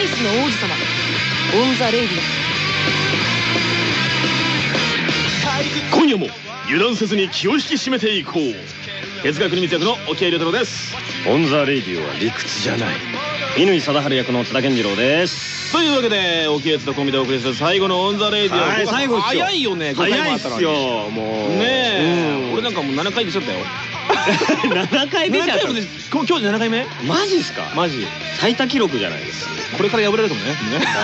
ニスの王子様 On the Radio今夜も油断せずに気を引き締めていこう。手塚国光役の置鮎龍太郎です。 On the Radio は理屈じゃない。乾貞治役の津田健次郎です。というわけで置鮎とコンビでお送りする最後の On the Radio はい最後ですよ。早いよね5回早いっすよもう。ねえ、うん。俺なんかもう7回でしちゃったよ7回目じゃん7回もで今日で7回目？マジっすか？マジ。最多記録じゃないです。これから破れるかもね。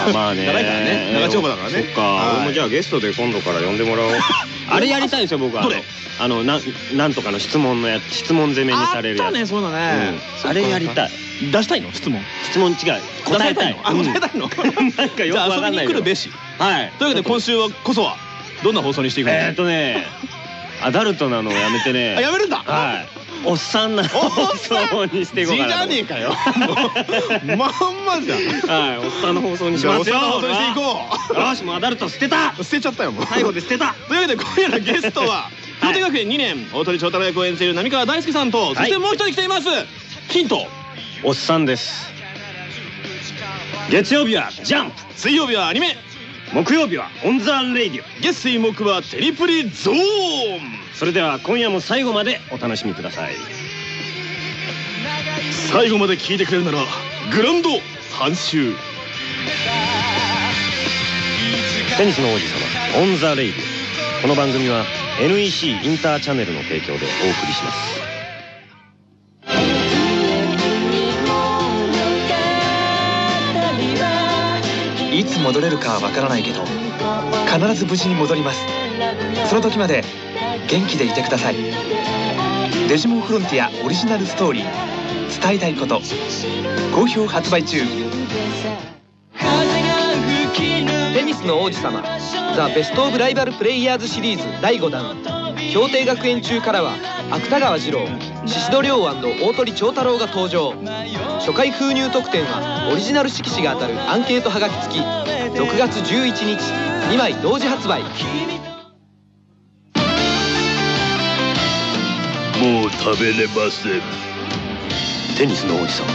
あまあね。長いからね。長丁場だからね。そっか。はい。俺もじゃあゲストで今度から呼んでもらおう。あれやりたいんですよ僕。はあのなんなんとかの質問のやつ質問攻めにされるやつ。あねそうだね、うん。あれやりたい。出したいの？質問？質問違う。答えたいあ答えたいの？うん。なんかよくわかんないじゃあ遊びに来るべし。はい。というわけで今週はこそはどんな放送にしていくの？えーっとねアダルトなのをやめてね。あやめるんだ？はい。おっさんな放送にしていこうかなじゃねえかよ。まんまじゃん。はいおっさんの放送にしますよ。おっさんの放送にしていこよしもうアダルト捨てた。う捨てちゃったよもう。最後で捨てた。というわけで今夜のゲストは京都学園2年大鳥長太郎役を演じる浪川大輔さんとそしてもう一人来ています。ヒント。おっさんです。月曜日はジャンプ。水曜日はアニメ木曜日は On the Radio。月水木はテニプリゾーン。それでは今夜も最後までお楽しみください。最後まで聞いてくれるならグランド半周。テニスの王子様 On the Radio。この番組は NEC インターチャネルの提供でお送りしますいつ戻れるかはわからないけど必ず無事に戻ります。その時まで元気でいてください。デジモンフロンティアオリジナルストーリー伝えたいこと好評発売中。テニスの王子様ザ・ベスト・オブ・ライバル・プレイヤーズシリーズ第5弾。氷定学園中からは芥川二郎宍戸亮大鳥長太郎が登場。初回封入特典はオリジナル色紙が当たるアンケートはがき付き。6月11日2枚同時発売。もう食べれません。テニスの王子様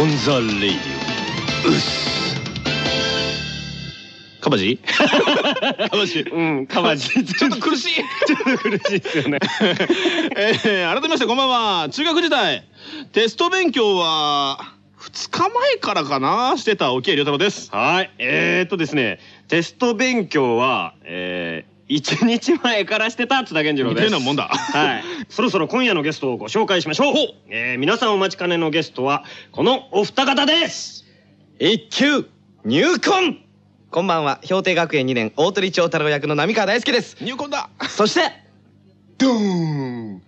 On the Radio。うっす樺地カバジうんかまじ。ちょっと苦しい。ちょっと苦しいですよね。えー、改めましてこんばんは。中学時代テスト勉強は2日前からかな？してた沖合亮太郎です。はい。えー、っとですねテスト勉強はえー、1日前からしてた津田健次郎です。なもんだ。はい。そろそろ今夜のゲストをご紹介しましょう。えー、皆さんお待ちかねのゲストはこのお二方です。一級入魂こんばんは。氷定学園2年大鳥長太郎役の浪川大輔です。入魂だ。そしてドーン。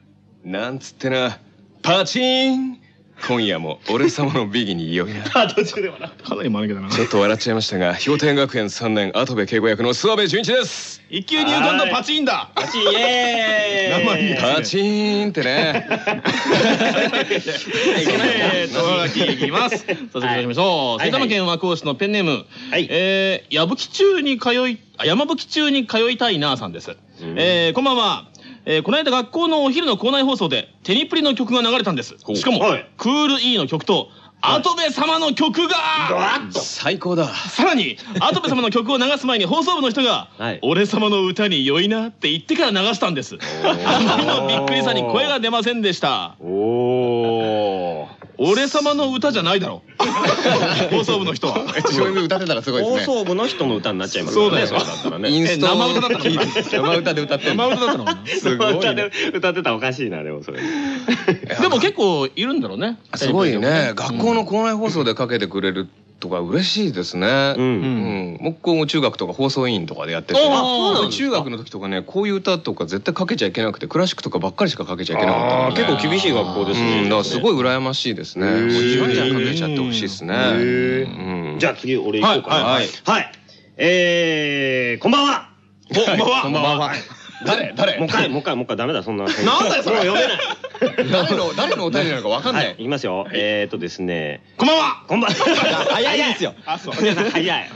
なんつってな。パチーン今夜も俺様のビギに良いなあ途中で笑かなり間抜けだな。ちょっと笑っちゃいましたが氷点学園3年跡部敬吾役の諏訪部純一です。一級入魂だパチンだ。パチイエーイ。パチーンってね。えーと、いきます。早速行きましょう。はい。埼玉県和光市のペンネーム、はい。えー、矢吹中に通い、あ山吹中に通いたいなさんです。えー、こんばんは。えー、この間学校のお昼の校内放送でテニプリの曲が流れたんです。しかも、はい。クール E の曲と、跡部様の曲が、最高だ。さらに、跡部様の曲を流す前に 放送部の人が、はい。俺様の歌に良いなって言ってから流したんです。あまりのびっくりさに声が出ませんでした。おお俺様の歌じゃないだろ。放送部の人は。自分で歌ってたらすごい放ですね。送部の人の歌になっちゃいますそうだよ。そうだったらね。インスト。え生歌だったの生歌で歌って生歌だったのすごい歌でね歌ってたらおかしいなでもそれ。でも結構いるんだろうね。すごいね。学校の校内放送でかけてくれるとか嬉しいですね。うん。うん。木工も中学とか放送委員とかでやってて。あそうなんですか？中学の時とかねこういう歌とか絶対かけちゃいけなくてクラシックとかばっかりしかかけちゃいけなかった結構厳しい学校ですね。うん。だからすごい羨ましいですね。もうじゃんじゃんかけちゃってほしいですね。うん。じゃあ次俺行こうかな。はいはい。えーこんばんは。こんばんは。こんばんは。誰誰？もう一回もう一回もう一回ダメだそんな。なんだよそれ。読めない誰の誰のお便りなのかわかんない。はい、いきますよ。えーとですね。こんばんは。こんばんは。早いですよ。あそう。早い。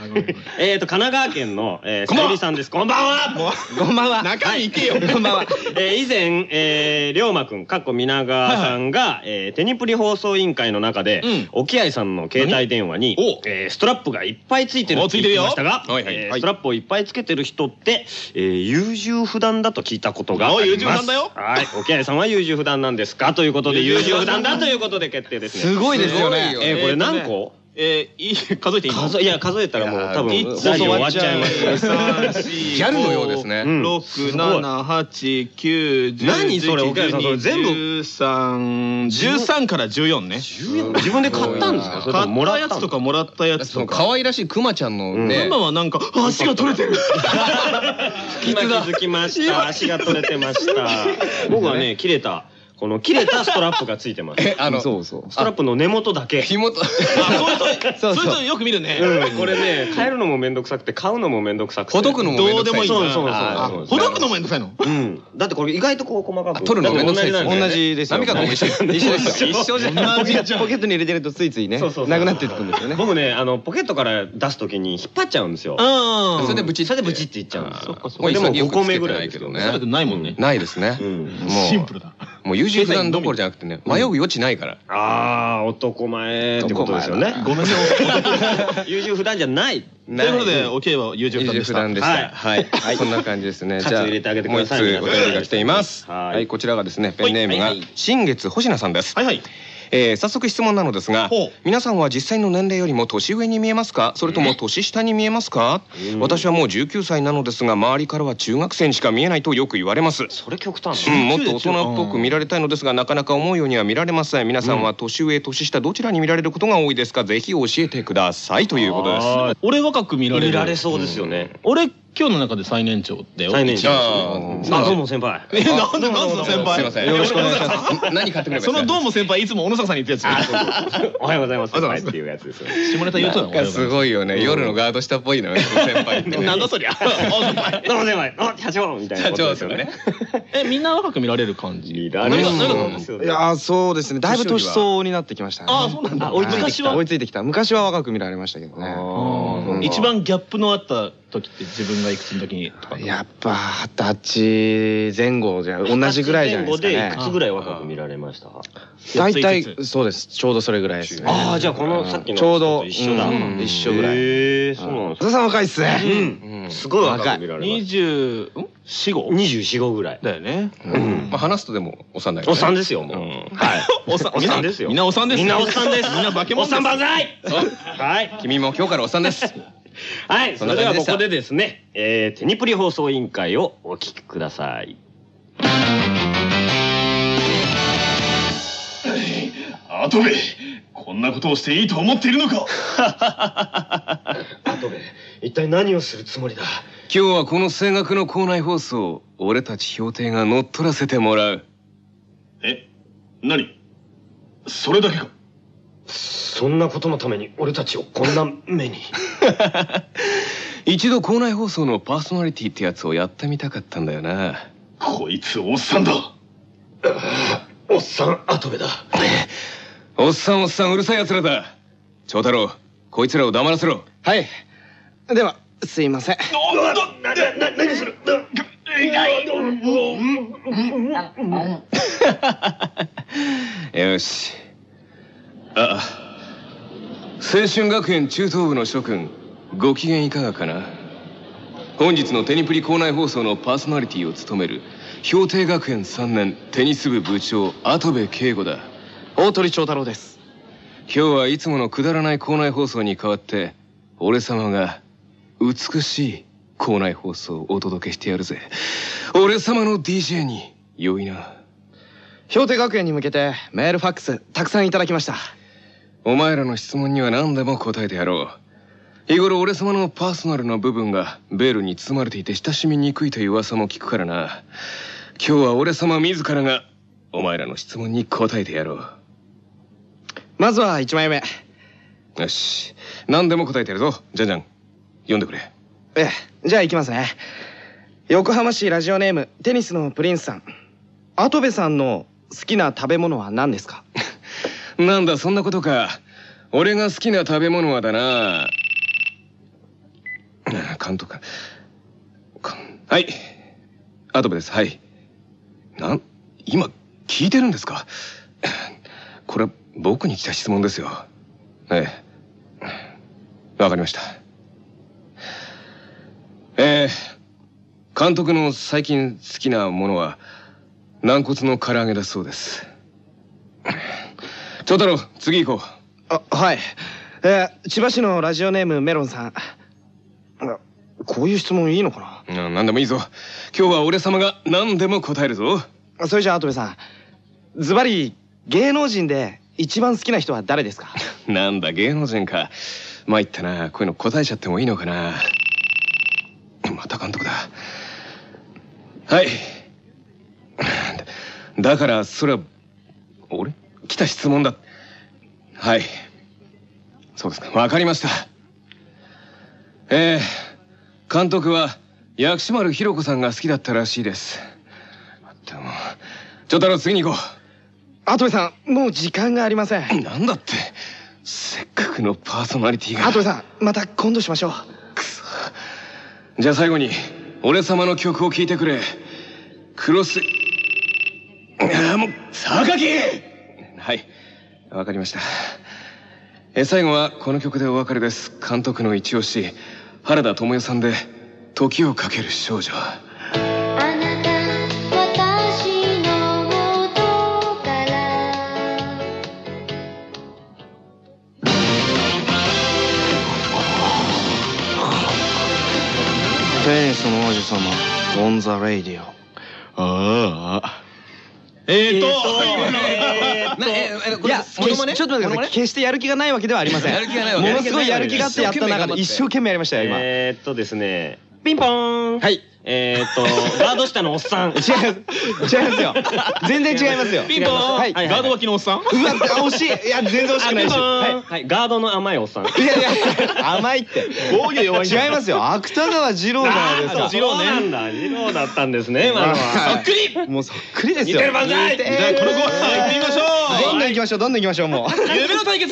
えーと、神奈川県の、えー、さゆりさんです。こんばんは。こんばんは。中身行けよ。こんばんは。えー以前、えー、龍馬くん、かっこ皆川さんが、えーテニプリ放送委員会の中で、うん。沖合さんの携帯電話にえーストラップがいっぱいついてるって言ってましたが、おついてるよ。はいはいはい。えーストラップをいっぱいつけてる人って、えー優柔不断だと聞いたことがあります。お優柔不断だよ。はい。沖合さんは優柔不断なんですか？ということで、優柔不断だということで決定ですね。すごいですよね。えーこれ何個？えーいい数えていいいや数えたらもう多分一ラジオ終わっちゃいますよ。ギャルのようですね。うん六七八九十何それ岡谷さん。それ全部十三。十三から十四ね。自分で買ったんですか？買ももらったやつとか？もらったやつとか。可愛らしいクマちゃんのね。今はなんか足が取れてる。今気づきました。足が取れてました。僕はね切れたこの切れたストラップがついてます。えあのそうそう。ストラップの根元だけ。紐と。あそういう。人そうそう。そういう人よく見るね。うん。これね。買えるのもめんどくさくて買うのもめんどくさくて。ほどくのもめんどくさい。そうそうそうあそうほどくのもめんどくさいの？うん。だってこれ意外とこう細かく。取るのめんどくさいですよね。だって同じですよ。波川君も一緒。一緒ですよ。一緒じゃん。同じ。じ。ゃんポケットに入れてるとついついね。そうそうそう。なくなっていくんですよね。僕ねあのポケットから出すときに引っ張っちゃうんですよ。うん。それでブチッそれでブチっていっちゃうんですよ。そっかそっかこれでも5潔くつけて個目ぐらないいけどね。ないもんね。ないですね。うん。もうシンプルだ。もう優柔不断どころじゃなくてね迷う余地ないから。ああ男前ってことですよね。ごめんね。優柔不断じゃない。ということでおけいは優柔優不断でした。はい。はい。そんな感じですね。喝じゃあもう一つお便りが来ています。はい。はい。こちらがですねペンネームが新月星名さんです。はいはいえー早速質問なのですが皆さんは実際の年齢よりも年上に見えますか？それとも年下に見えますか？うん。私はもう19歳なのですが周りからは中学生にしか見えないとよく言われます。それ極端。うん、もっと大人っぽく見られたいのですがなかなか思うようには見られません。皆さんは年上年下どちらに見られることが多いですか？ぜひ教えてくださいということです。俺若く見られる。見られそうですよね。俺今日の中で最年長だよ。最年長。どうも先輩。えなんでなんで先輩？すいません。よろしくお願いします。何買ってくればそのどうも先輩いつも小野坂さんに言ったやつおはようございます。先輩っていうやつです。下ネタ言うとなんかすごいよね。夜のガード下っぽいのよ先輩なんだそりゃ。あ先輩。どうも先輩。あ社長みたいなことですよね。えみんな若く見られる感じ？いやーそうですね。だいぶ年相になってきましたね。ああそうなんだ。あ追いついてきた。昔は追いついてきた。昔は若く見られましたけどね。うん一番ギャップのあった時って自分がいくつの時にとかやっぱ二十歳前後じゃ同じぐらいじゃないですか前後でいくねつぐらい若く見られました？大体そうですちょうどそれぐらいですね。ああじゃあこのさっきのちょうど一緒だ。うん一緒ぐらい。へえそうなんです小田さん若いっすね。うん。すごい若く見られます。二十四五24号ぐらい。だよね。うん。まあ話すとでもおっさんだよおっさんですよもう。うん。はい。おっさんおっさんですよ。みんなおっさんです。みんなおっさんです。みんな化けおっさ物ですん万歳はい。君も今日からおっさんです はい、それではここでですね、えー、テニプリ放送委員会をお聞きください。アトベこんなことをしていいと思っているのか？あとで、一体何をするつもりだ？今日はこの声楽の校内放送俺たち評定が乗っ取らせてもらう。え何？それだけか？そんなことのために俺たちをこんな目に。一度校内放送のパーソナリティってやつをやってみたかったんだよな。こいつおっさんだ。おっさん、アトベだ。おっさんおっさんうるさい奴らだ。長太郎こいつらを黙らせろ。はい。ではすいません。な、な、な、何する？よし。あ青春学園中等部の諸君ご機嫌いかがかな？本日のテニプリ校内放送のパーソナリティを務める氷定学園3年テニス部部長跡部圭吾だ。大鳥長太郎です。今日はいつものくだらない校内放送に代わって俺様が美しい校内放送をお届けしてやるぜ。俺様の DJ に良いな。氷定学園に向けてメールファックスたくさんいただきました。お前らの質問には何でも答えてやろう日頃俺様のパーソナルな部分がベールに包まれていて親しみにくいという噂も聞くからな。今日は俺様自らがお前らの質問に答えてやろう。まずは1枚目。よし。何でも答えてやるぞ。じゃんじゃん読んでくれ。ええじゃあ行きますね。横浜市ラジオネームテニスのプリンスさん。跡部さんの好きな食べ物は何ですか？なんだそんなことか。俺が好きな食べ物はだな監督はい。アドベですはい。なん今聞いてるんですか？これ僕に来た質問ですよ。ええ。わかりました。えー、監督の最近好きなものは軟骨の唐揚げだそうです。長太郎次行こう。あはい。えー、千葉市のラジオネームメロンさん。こういう質問いいのかうな何でもいいぞ。今日は俺様が何でも答えるぞ。なそれじゃあ跡部さんズバリ芸能人で一番好きな人は誰ですか？なんだ芸能人か。参ったな。こういうの答えちゃってもいいのかな。また監督だ。はい。だからそれは俺？来た質問だ。はい。そうですか。わかりましたえー、監督は薬師丸ひろ子さんが好きだったらしいです。でもちょ太郎次に行こ跡部さんもう時間がありません。うなんだって。せっかくのパーソナリティが。跡部さんまた今度しましょう。じゃあ最後に俺様の曲を聴いてくれ。クロス。ああもう榊!はい。わかりました。え最後はこの曲でお別れです。監督の一押し原田知世さんで「時をかける少女」あなた私の元から。テニスの王子様 On the Radio。ああえーと、いや、決しちょっと待ってください。決してやる気がないわけではありません。やる気がないものすごいやる気があってやった中で一生懸命やりましたよ、今。えーっとですね。ピンポーン。はいえーっとガード下のおっさんます。違いますよ。全然違いますよ。ピンポーン、はい。ガード脇のおっさん？うわ、惜しい。いや、全然惜しくないし。ははいガードの甘いおっさんい。いやいや、甘いって。防御弱い違いますよ。芥川二郎じゃないですか。二郎ねなんだ二郎だったんですね今のはそっくりもうそっくりですよ。似てる万歳このコーナー行ってみましょうどんどん行きましょう。どんどん行きましょう。もう。夢の対決、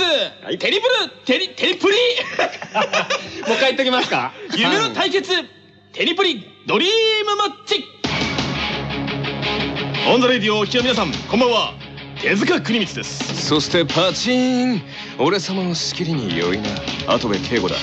テリプルテリテリプリ もう一回言っときますか夢の対決、テニプリドリームマッチ。 On the Radio をお聞きの皆さんこんばんは。手塚国光です。そしてパチーン。俺様の仕切りに酔いな。跡部景吾だ。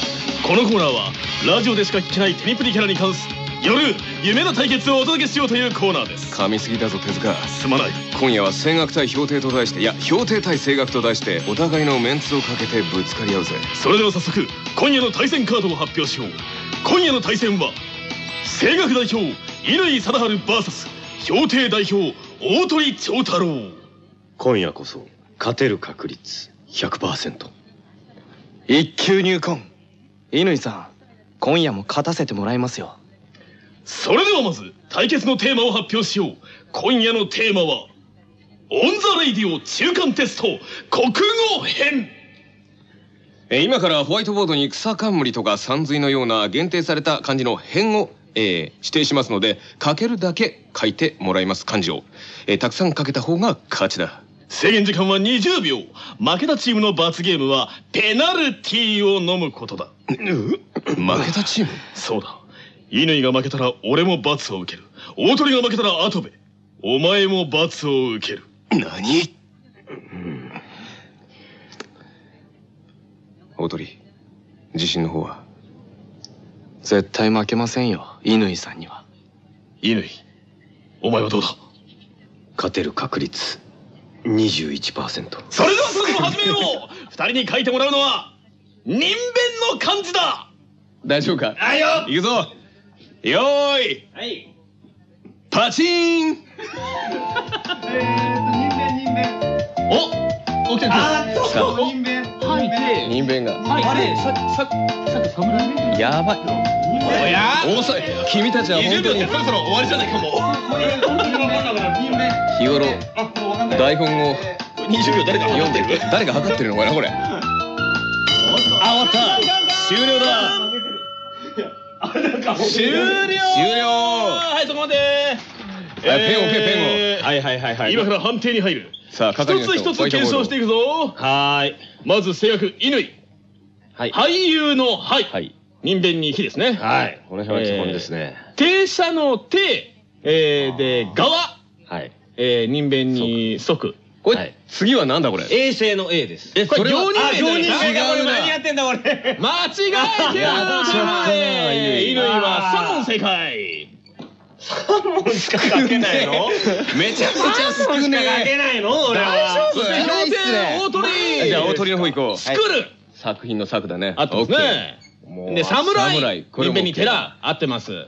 このコーナーはラジオでしか聞けないテニプリキャラに関する夢の対決をお届けしようというコーナーです。噛みすぎだぞ手塚。すまない。今夜は青学対氷帝と題していや氷帝対青学と題してお互いのメンツをかけてぶつかり合うぜ。それでは早速今夜の対戦カードを発表しよう。今夜の対戦は声楽代表乾貞治 VS 氷帝代表大鳥長太郎今夜こそ勝てる確率100%一級入魂。乾さん、今夜も勝たせてもらいますよ。それではまず対決のテーマを発表しよう今夜のテーマはOn the Radio 中間テスト国語編今からホワイトボードに草冠とかさんずいのような限定された漢字の偏を、えー指定しますので書けるだけ書いてもらいます漢字を、えーたくさん書けた方が勝ちだ。制限時間は20秒。負けたチームの罰ゲームはペナルティーを飲むことだ。負けたチーム？そうだ。乾が負けたら俺も罰を受ける。大鳥が負けたら後部。お前も罰を受ける。何？大鳥自信の方は？絶対負けませんよ。乾さんには。乾。お前はどうだ？勝てる確率21%それではそろそろ始めよう。二人に書いてもらうのは人弁の漢字だ。大丈夫か？あいよ。行くぞ。よーい。はい。パチーン。お起きた来た吐い。て人弁が。吐い。てさささっき侍ねやばい。おや？遅い。君たちは本20当に。そろそろ終わりじゃないかも。日頃。台本を。20秒誰か読んでる。誰が測ってるのかなこれ。あ終わった。終了だ。終了。終了。はいそこまでペンをペンペンを。はいはいはいはい。今から判定に入る。さあ一つ一つ検証していくぞ。はーい。まず制約乾。はい。俳優の俳はい。人弁に火ですね。はい。この辺は基本ですね。停車の停。えーで側。はい。えー人弁に即。これはい。次はなんだこれ？衛星の A です。えこれ行人弁じゃない違うな何やってんだ俺間違えてる。やっちゃな乾乾は3問正解3問しか書けないの？めちゃくちゃ少ね書けないの俺はそして大鳥えじゃあ大鳥の方行こう作る作品の作だねあってますねで侍侍これも人弁に寺合ってます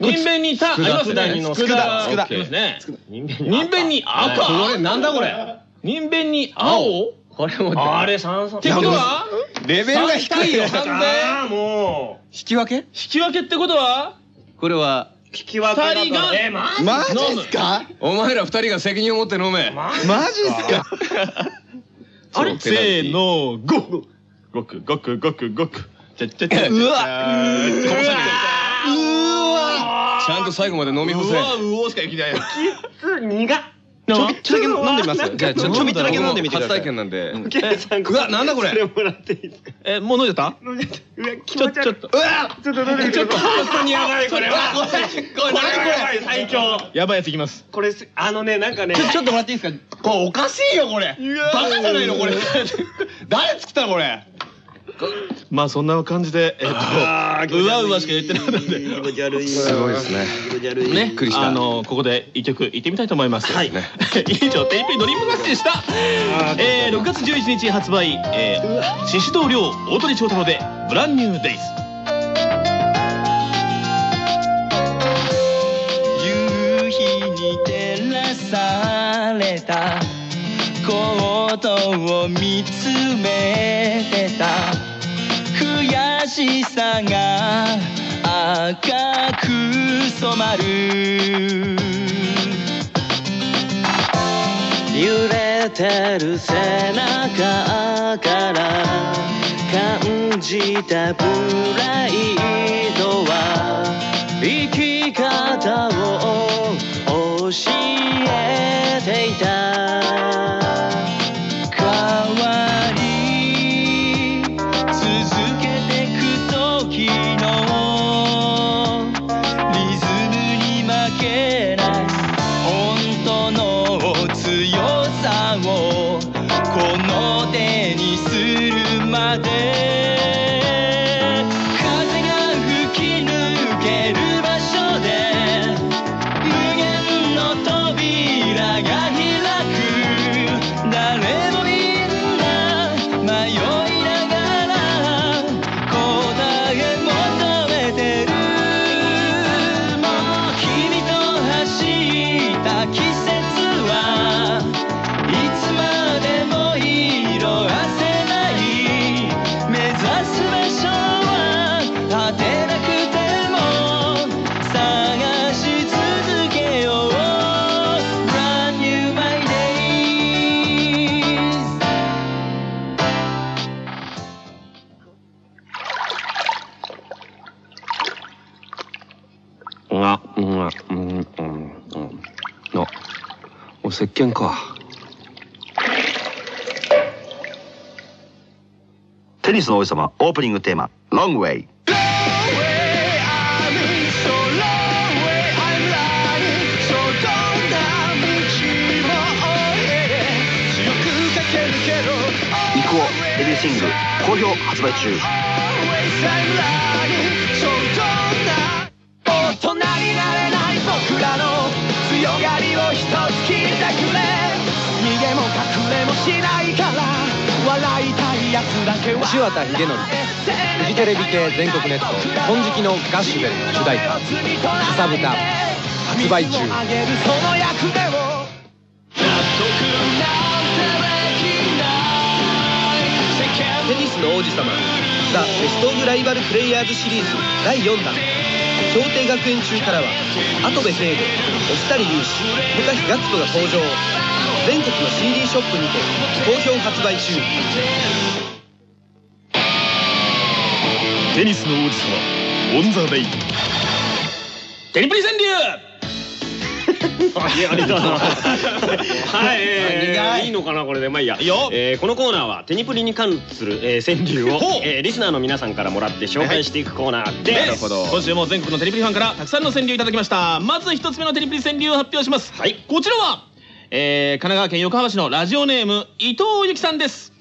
人弁にたありますね佃佃佃ありますね人弁に赤これなんだこれ人弁に青これもあれ三三ってことはレベルが低いよあーも引き分け引き分けってことはこれはう引き分け人がえマジっすか？お前ら二人が責任を持って飲め。ママジっすか？あれせーの。ゴご。くごくごくごく。ちゃちゃちゃうわ。こぼさちゃんと最後まで飲み干せ。うわうおしかできないよ苦っちょびっとだけ飲んでみます。じゃあちょちょびっとだけ飲んでみてください。初体験なん。でううわなんだこれ。それもらっていいですか？えもう飲んじゃった？飲んじゃった。うわ気ちょ持ち悪い。ちょっと。うわ！ちょっと飲んでみてちょっと本当にやばいこれはこれこれ最強やばいやついきますこれすあのねなんかねちょちょっともらっていいですかこれおかしいよこれバカじゃないのこれ誰作ったのこれまあそんな感じでえっとうわうわしか言ってなかったんで。気持ち悪いすごいですね。気持ち悪いねくりした。あのここで一曲いってみたいと思います。はい。以上テイプドリームマッチでした。えー6月11日発売えー獅子同僚大鳥長太郎でブランニューデイズ。夕日に照らされたコートを見つめてた。悔しさが赤く染まる。揺れてる背中から感じたプライドは生き方を教えていた。お石鹸か。テニスの王子様オープニングテーマ「ロングウェイ」イクオデビューシングル好評発売中。大人になれない僕らの強がりを一つしないから笑いたいやつだけは。石渡秀則フジテレビ系全国ネット金色のガッシュベル主題歌「かさぶた」発売中。テニスの王子様。The Best of Rival Players シリーズ第4弾。氷帝学園中からは跡部景吾忍足侑士向日岳人が登場全国の CD ショップにて好評発売中。テニスの王子様 On the Radio。テニプリ川柳。い やありがとう。ございますはい、えー、い。いのかなこれで。まあいいや。いいよ。えーこのコーナーはテニプリに関する、えー、川柳を、えーリスナーの皆さんからもらって紹介していくコーナーで、ねなるほど今週も全国のテレビファンからたくさんの川柳いただきました。まず一つ目のテレビ川柳を発表します。はい。こちらは、えー、神奈川県横浜市のラジオネーム伊藤由紀さんです。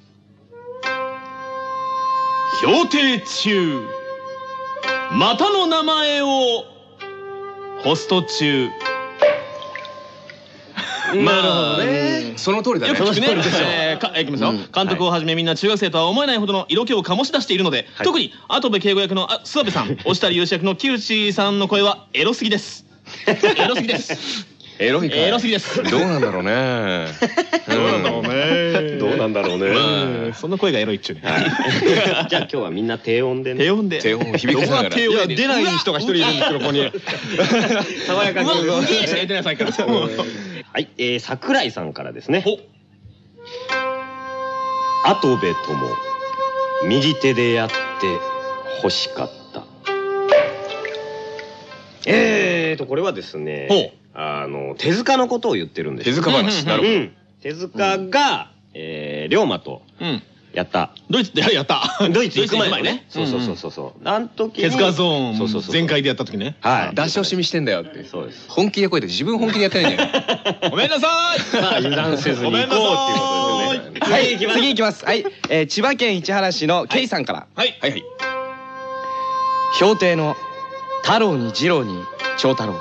評定中。またの名前をホスト中。なるほどね。その通りだね。よく聞くね。えーかえーいきますよ。監督をはじめみんな中学生とは思えないほどの色気を醸し出しているので、特に跡部敬吾役のあ諏訪部さん、押谷義役の木内さんの声はエロすぎです。エロすぎです。エロいかエロすぎです。どうなんだろうね。どうなんだろうね。どうなんだろうね、うんその声がエロいっちゅうね。じゃあ今日はみん低音でね。低音で。低音を響かせながら。どこが低音。や出ない人が一人いるんですけどここに。爽やかに。うわ、うげえてないさっきから。はい、えー、桜井さんからですね。ほ跡部とも右手でやって欲しかった。えーとこれはですねほうあの手塚のことを言ってるんです手塚話。なるほど。うん手塚が、えー龍馬とうん。やった。ドイツでやった。ドイツ行く前ね。そうそうそうそうそう。あの時に手塚ゾーンそうそうそう全開でやった時ね。はい。出し惜しみしてんだよって。そうです。本気でこうやって自分本気でやってないんだよ。ごめんなさい。まあ油断せずに行こうっていうことですよね。はい。次いきます。はい、えー、千葉県市原市のケイさんから。はい。はい。はい。評定の太郎に二郎に長太郎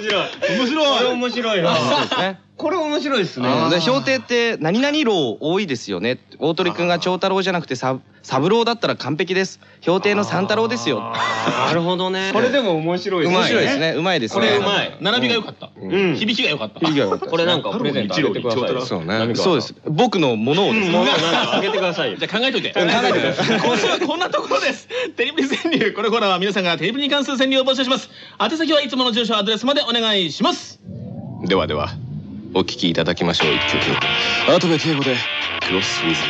面白い。面白い。面白いな。そうですねこれ面白いですね。評定って何々郎多いですよね。大鳥くんが長太郎じゃなくてさ三郎だったら完璧です。評定の三太郎ですよ。なるほどね。これでも面白いですね。面白いですね。うまいですこねれうまい。並びが良かった。うん。響きが良かった。これなんかプレゼントあげてくださいそうね。そうです。僕のものをですねあげてくださいよ。じゃあ考えといて。考えてください。今週はこんなところです。テレビ川柳。これからは皆さんがテレビに関する川柳を募集します。宛先はいつもの住所アドレスまでお願いします。ではではお聴きいただきましょう。一曲。跡部敬吾で「クロスウィズ」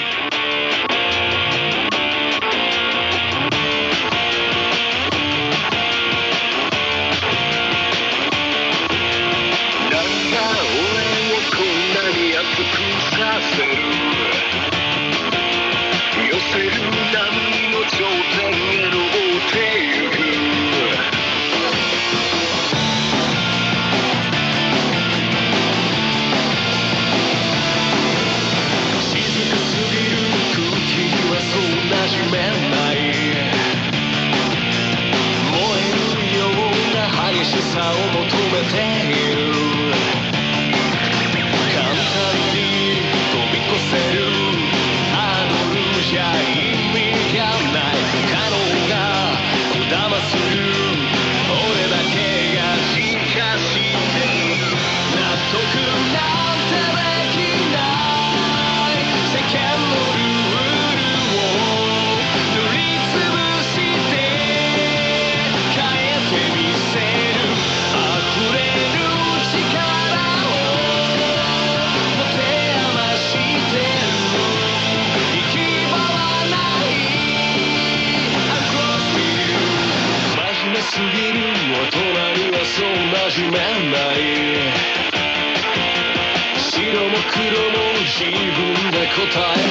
分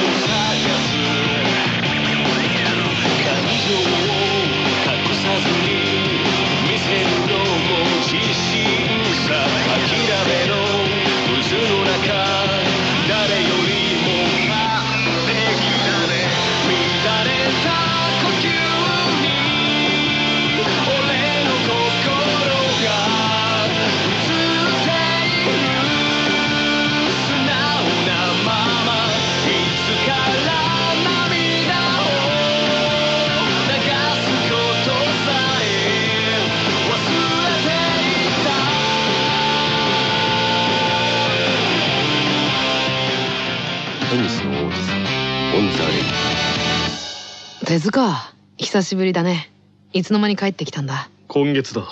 手塚久しぶりだね。いつの間に帰ってきたんだ？今月だ。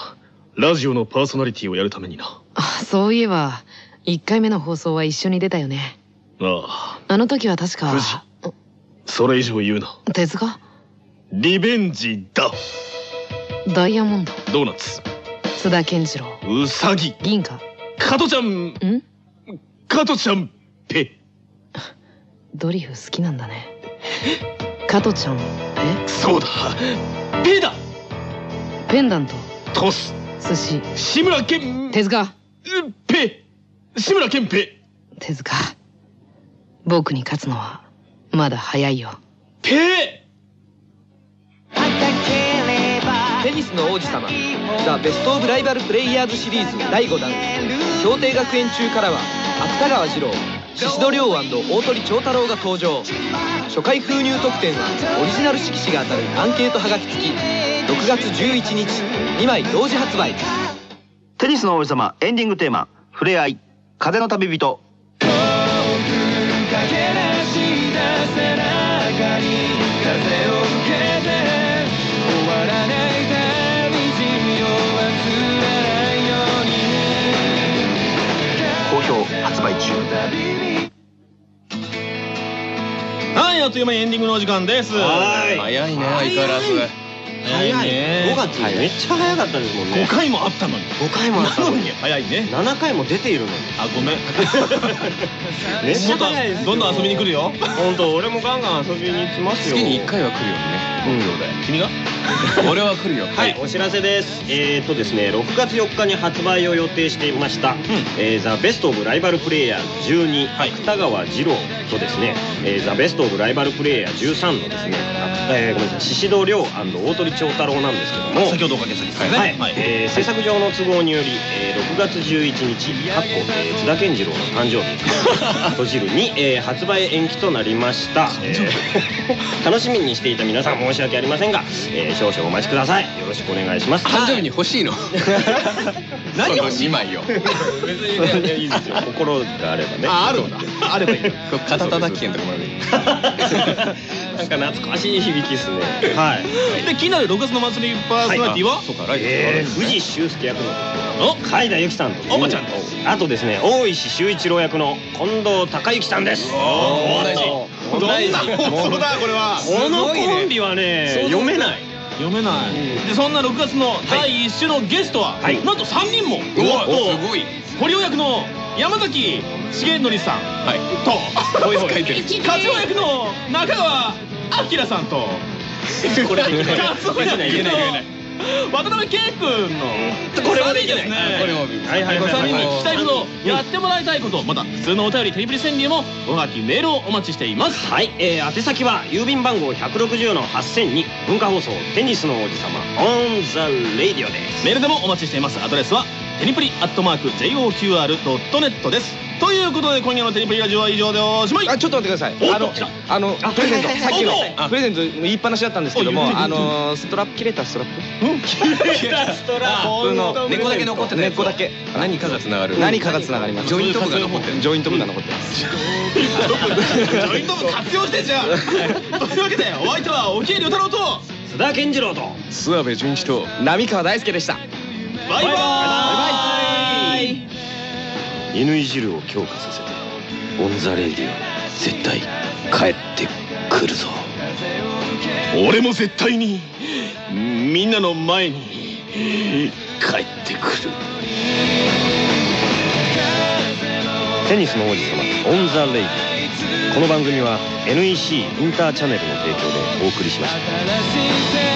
ラジオのパーソナリティをやるためにな。あそういえば1回目の放送は一緒に出たよね。ああ。の時は確か。それ以上言うな。手塚？リベンジだ。ダイヤモンド。ドーナツ。津田健次郎。うさぎ。銀貨。加トちゃん。ん？加トちゃんペドリフ好きなんだね 加トちゃん。え？そうだ。ペだ。ペンダント。トス。寿司。志村けん。手塚。ペ。志村けんペ。手塚。僕に勝つのはまだ早いよ。ペ。テニスの王子様。ザ・ベスト・オブ・ライバル・プレイヤーズシリーズ第5弾。氷定学園中からは芥川二郎宍戸亮大鳥長太郎が登場初回封入特典はオリジナル色紙が当たるアンケートはがき付き。6月11日2枚同時発売。テニスの王子様エンディングテーマ「ふれあい風の旅人」いあっという間にエンディングのお時間です。はい。早いね相変わらず。早いね。5月めっちゃ早かったですもんね。5回もあったのに。5回もあったなののにに早いね。7回も出ているのに。あごめん。めっちゃ早いですよ。どんどん遊びに来るよ。本当俺もガンガン遊びに来ますよ。月に1回は来るよねうん。君が？俺は来るよ。はい、お知らせです。えーとですね、6月4日に発売を予定していました、えーザ・ベスト・オブ・ライバル・プレイヤーズ12、芥川二郎とですね、えーザ・ベスト・オブ・ライバル・プレイヤー13のですね、あえーごめんなさい、宍戸亮大鳥長太郎なんですけども、先ほどおかけしたですね。はい、はい。えー制作上の都合により、えー6月11日、かっこ、えー津田健次郎の誕生日、閉じるに、えー発売延期となりました。えー 楽しみにしていた皆さん申し訳ありませんが、えー少々お待ちください。よろしくお願いします。誕生日に欲しいの？何を？この2枚を。別にねいいですよ。心があればね。ああるんだ あればいい肩叩き券とかもある。なんか懐かしい響きですね。はい。で気になる6月の祭りパーソナリティは？そうか来月えー、藤修介役のお海田由紀さんとおばちゃん。あとですね大石修一郎役の近藤孝之さんです。お大事どんな放送だこれは。このコンビはね読めない。読めない。でそんな6月の第1週のゲストははい。なんと3人も。うわと。すごい。堀尾役の山崎重則さんはい。とこういうの書いてる。カツオ役の中川明さんと。これでき ない。言えない言えない 渡辺圭君の。これはできない。三人ですねこれもはいはいはい3人に聞きたい。ことうんやってもらいたいことまた普通のお便りテレビ川柳もおはがきメールをお待ちしています。はい、えー、宛先は郵便番号160の8000に文化放送テニスの王子様 on the Radioです。メールでもお待ちしています。アドレスはテニプリアットマーク JOQR.net ですということで今夜のテニプリラジオは以上でおしまい。あちょっと待ってください。あのあ。のあプレゼントはいさっきの。プレゼント言いっぱなしだったんですけどもあのストラップ切れたストラップ。ストラップ。の猫だけ残ってない根っこだけ。何かがつながる。何かがつながります。ジョイント部が残ってる。ジョイント部が残ってます。ジョイント部活用してんじゃん。というわけでお相手は沖江亮太郎と。津田健次郎と。諏訪部純一と浪川大輔でした。バイバーイ犬いじるを強化させて。 on the Radio 絶対帰ってくるぞ。俺も絶対にみんなの前に帰ってくる。テニスの王子様 on the Radio。この番組は NEC インターチャネルの提供でお送りしました。